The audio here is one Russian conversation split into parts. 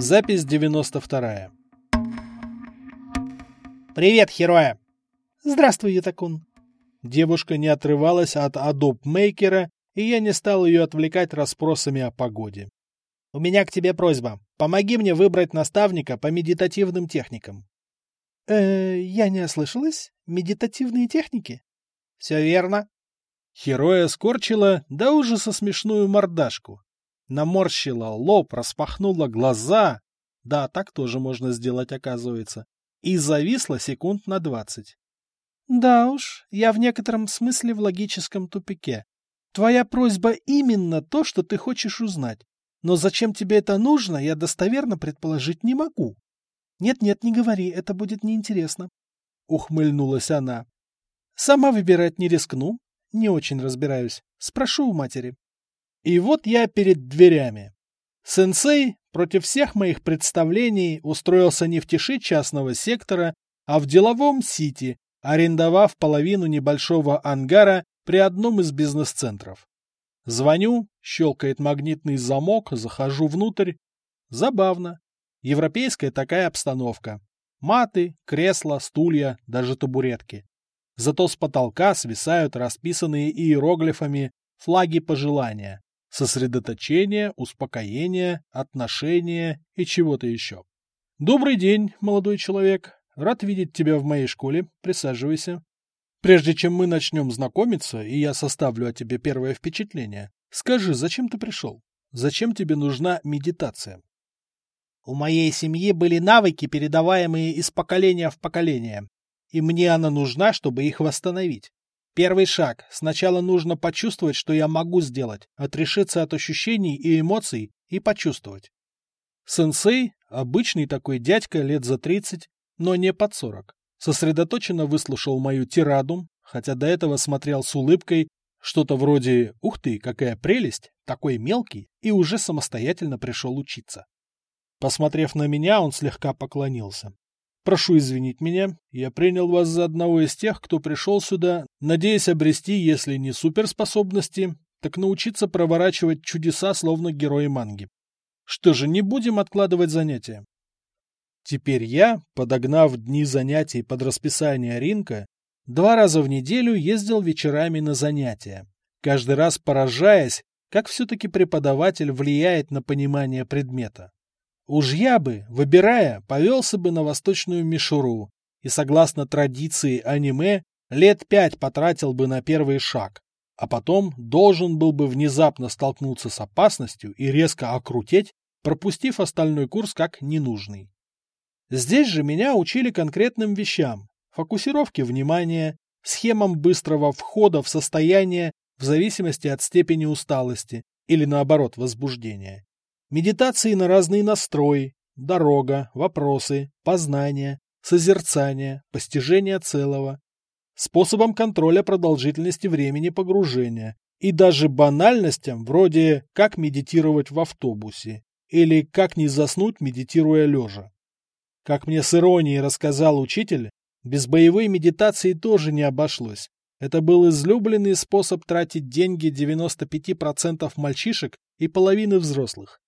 Запись 92. «Привет, Хероя!» «Здравствуй, Ютакун!» Девушка не отрывалась от Maker, и я не стал ее отвлекать расспросами о погоде. «У меня к тебе просьба. Помоги мне выбрать наставника по медитативным техникам». «Э, я не ослышалась? Медитативные техники?» «Все верно». Хероя скорчила да ужаса смешную мордашку. Наморщила лоб, распахнула глаза. Да, так тоже можно сделать, оказывается. И зависла секунд на двадцать. Да уж, я в некотором смысле в логическом тупике. Твоя просьба именно то, что ты хочешь узнать. Но зачем тебе это нужно, я достоверно предположить не могу. Нет-нет, не говори, это будет неинтересно. Ухмыльнулась она. Сама выбирать не рискну, не очень разбираюсь. Спрошу у матери. И вот я перед дверями. Сенсей против всех моих представлений устроился не в тиши частного сектора, а в деловом сити, арендовав половину небольшого ангара при одном из бизнес-центров. Звоню, щелкает магнитный замок, захожу внутрь. Забавно. Европейская такая обстановка. Маты, кресла, стулья, даже табуретки. Зато с потолка свисают расписанные иероглифами флаги пожелания. Сосредоточение, успокоение, отношения и чего-то еще. Добрый день, молодой человек. Рад видеть тебя в моей школе. Присаживайся. Прежде чем мы начнем знакомиться, и я составлю о тебе первое впечатление, скажи, зачем ты пришел? Зачем тебе нужна медитация? У моей семьи были навыки, передаваемые из поколения в поколение и мне она нужна, чтобы их восстановить. Первый шаг. Сначала нужно почувствовать, что я могу сделать, отрешиться от ощущений и эмоций и почувствовать. Сенсей, обычный такой дядька лет за 30, но не под 40, сосредоточенно выслушал мою тираду, хотя до этого смотрел с улыбкой, что-то вроде «Ух ты, какая прелесть, такой мелкий» и уже самостоятельно пришел учиться. Посмотрев на меня, он слегка поклонился. Прошу извинить меня, я принял вас за одного из тех, кто пришел сюда, надеясь обрести, если не суперспособности, так научиться проворачивать чудеса, словно герои манги. Что же, не будем откладывать занятия. Теперь я, подогнав дни занятий под расписание ринка, два раза в неделю ездил вечерами на занятия, каждый раз поражаясь, как все-таки преподаватель влияет на понимание предмета. Уж я бы, выбирая, повелся бы на восточную мишуру и, согласно традиции аниме, лет пять потратил бы на первый шаг, а потом должен был бы внезапно столкнуться с опасностью и резко окрутить, пропустив остальной курс как ненужный. Здесь же меня учили конкретным вещам, фокусировке внимания, схемам быстрого входа в состояние в зависимости от степени усталости или, наоборот, возбуждения, Медитации на разные настрои, дорога, вопросы, познание, созерцание, постижение целого, способом контроля продолжительности времени погружения и даже банальностям вроде «как медитировать в автобусе» или «как не заснуть, медитируя лежа». Как мне с иронией рассказал учитель, без боевой медитации тоже не обошлось. Это был излюбленный способ тратить деньги 95% мальчишек и половины взрослых.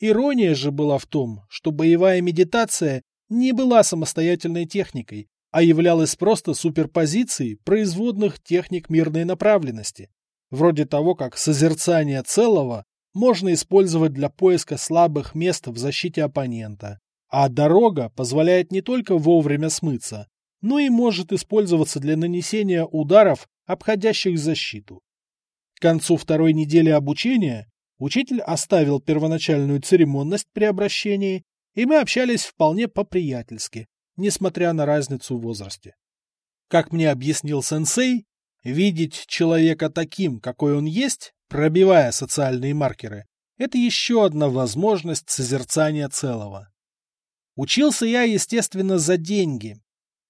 Ирония же была в том, что боевая медитация не была самостоятельной техникой, а являлась просто суперпозицией производных техник мирной направленности, вроде того, как созерцание целого можно использовать для поиска слабых мест в защите оппонента, а дорога позволяет не только вовремя смыться, но и может использоваться для нанесения ударов, обходящих защиту. К концу второй недели обучения Учитель оставил первоначальную церемонность при обращении, и мы общались вполне по-приятельски, несмотря на разницу в возрасте. Как мне объяснил сенсей, видеть человека таким, какой он есть, пробивая социальные маркеры, это еще одна возможность созерцания целого. Учился я, естественно, за деньги.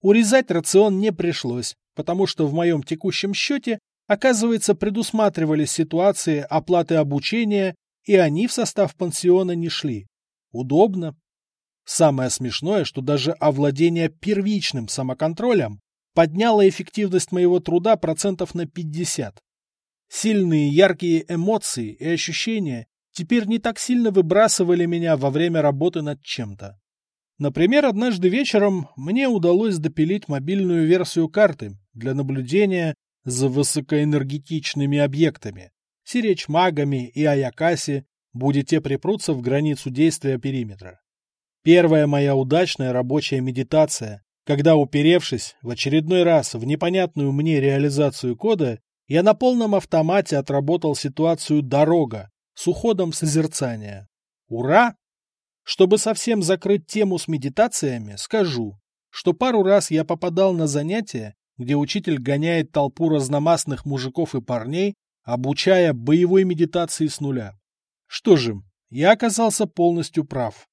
Урезать рацион не пришлось, потому что в моем текущем счете Оказывается, предусматривались ситуации оплаты обучения, и они в состав пансиона не шли. Удобно. Самое смешное, что даже овладение первичным самоконтролем подняло эффективность моего труда процентов на 50. Сильные яркие эмоции и ощущения теперь не так сильно выбрасывали меня во время работы над чем-то. Например, однажды вечером мне удалось допилить мобильную версию карты для наблюдения за высокоэнергетичными объектами, сиречь магами и Аякаси, будет те припрутся в границу действия периметра. Первая моя удачная рабочая медитация, когда, уперевшись в очередной раз в непонятную мне реализацию кода, я на полном автомате отработал ситуацию «дорога» с уходом в созерцание. Ура! Чтобы совсем закрыть тему с медитациями, скажу, что пару раз я попадал на занятия, где учитель гоняет толпу разномастных мужиков и парней, обучая боевой медитации с нуля. Что же, я оказался полностью прав.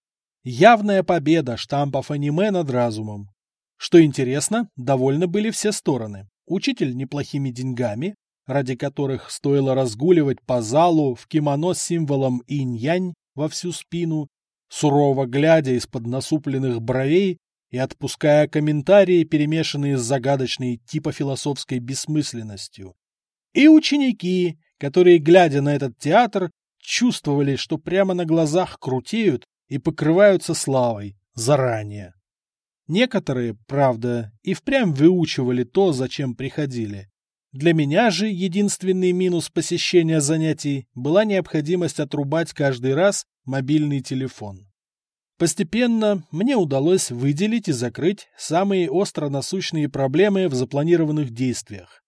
Явная победа штампов аниме над разумом. Что интересно, довольны были все стороны. Учитель неплохими деньгами, ради которых стоило разгуливать по залу в кимоно с символом инь-янь во всю спину, сурово глядя из-под насупленных бровей и отпуская комментарии, перемешанные с загадочной типа философской бессмысленностью. И ученики, которые, глядя на этот театр, чувствовали, что прямо на глазах крутеют и покрываются славой заранее. Некоторые, правда, и впрямь выучивали то, зачем приходили. Для меня же единственный минус посещения занятий была необходимость отрубать каждый раз мобильный телефон. Постепенно мне удалось выделить и закрыть самые остро насущные проблемы в запланированных действиях.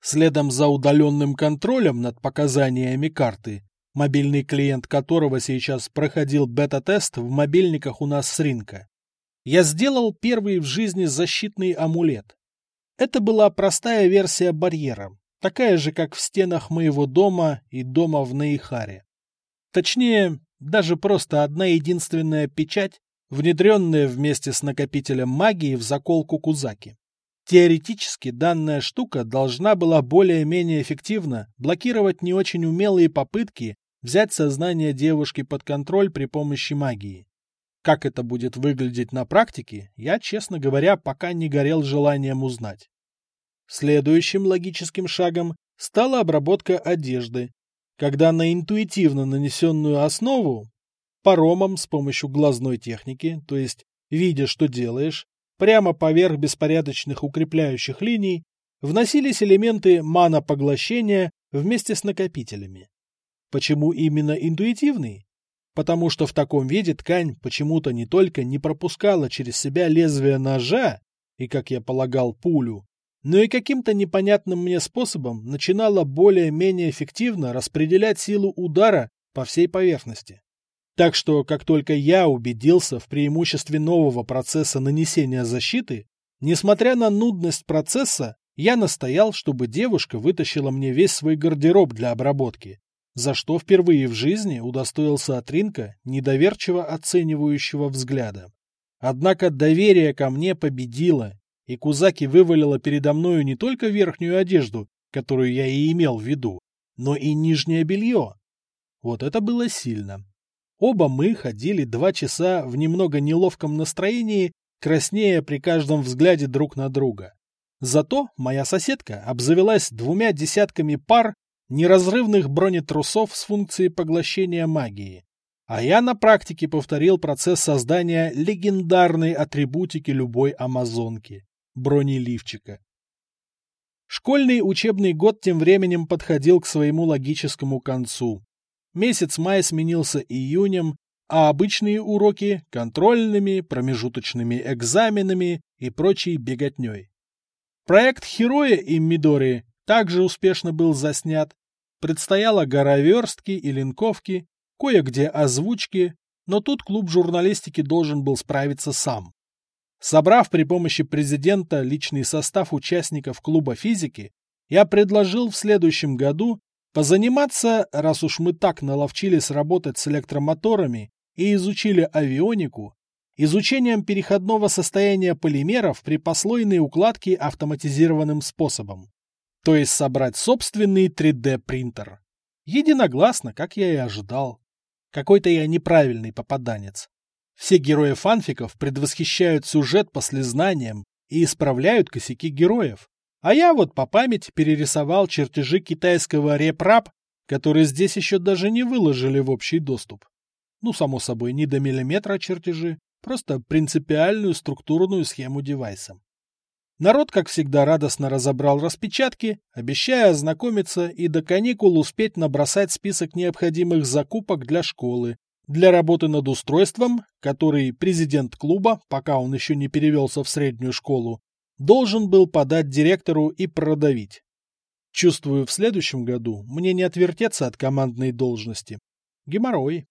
Следом за удаленным контролем над показаниями карты, мобильный клиент которого сейчас проходил бета-тест в мобильниках у нас с рынка, я сделал первый в жизни защитный амулет. Это была простая версия барьера, такая же, как в стенах моего дома и дома в Наихаре. Точнее, даже просто одна единственная печать, внедренная вместе с накопителем магии в заколку Кузаки. Теоретически данная штука должна была более-менее эффективно блокировать не очень умелые попытки взять сознание девушки под контроль при помощи магии. Как это будет выглядеть на практике, я, честно говоря, пока не горел желанием узнать. Следующим логическим шагом стала обработка одежды, когда на интуитивно нанесенную основу паромом с помощью глазной техники, то есть видя, что делаешь, прямо поверх беспорядочных укрепляющих линий, вносились элементы мана-поглощения вместе с накопителями. Почему именно интуитивный? Потому что в таком виде ткань почему-то не только не пропускала через себя лезвие ножа и, как я полагал, пулю, но и каким-то непонятным мне способом начинала более-менее эффективно распределять силу удара по всей поверхности. Так что, как только я убедился в преимуществе нового процесса нанесения защиты, несмотря на нудность процесса, я настоял, чтобы девушка вытащила мне весь свой гардероб для обработки, за что впервые в жизни удостоился от Ринка недоверчиво оценивающего взгляда. Однако доверие ко мне победило, и Кузаки вывалила передо мною не только верхнюю одежду, которую я и имел в виду, но и нижнее белье. Вот это было сильно. Оба мы ходили два часа в немного неловком настроении, краснея при каждом взгляде друг на друга. Зато моя соседка обзавелась двумя десятками пар неразрывных бронетрусов с функцией поглощения магии. А я на практике повторил процесс создания легендарной атрибутики любой амазонки бронеливчика. Школьный учебный год тем временем подходил к своему логическому концу. Месяц мая сменился июнем, а обычные уроки – контрольными, промежуточными экзаменами и прочей беготней. Проект «Хероя» и Мидори также успешно был заснят. Предстояла гора верстки и линковки, кое-где озвучки, но тут клуб журналистики должен был справиться сам. Собрав при помощи президента личный состав участников клуба физики, я предложил в следующем году позаниматься, раз уж мы так наловчились работать с электромоторами и изучили авионику, изучением переходного состояния полимеров при послойной укладке автоматизированным способом. То есть собрать собственный 3D-принтер. Единогласно, как я и ожидал. Какой-то я неправильный попаданец. Все герои фанфиков предвосхищают сюжет по слезнаниям и исправляют косяки героев. А я вот по памяти перерисовал чертежи китайского репрап, который здесь еще даже не выложили в общий доступ. Ну, само собой, не до миллиметра чертежи, просто принципиальную структурную схему девайса. Народ, как всегда, радостно разобрал распечатки, обещая ознакомиться и до каникул успеть набросать список необходимых закупок для школы, для работы над устройством, который президент клуба, пока он еще не перевелся в среднюю школу, должен был подать директору и продавить. Чувствую, в следующем году мне не отвертеться от командной должности. Геморрой.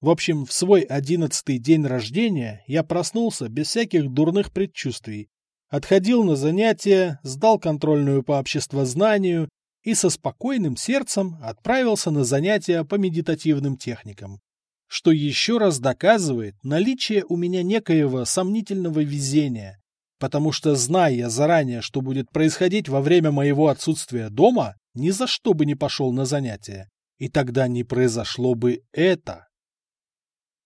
В общем, в свой одиннадцатый день рождения я проснулся без всяких дурных предчувствий, отходил на занятия, сдал контрольную по обществознанию и со спокойным сердцем отправился на занятия по медитативным техникам. Что еще раз доказывает наличие у меня некоего сомнительного везения, потому что, зная заранее, что будет происходить во время моего отсутствия дома, ни за что бы не пошел на занятия, и тогда не произошло бы это.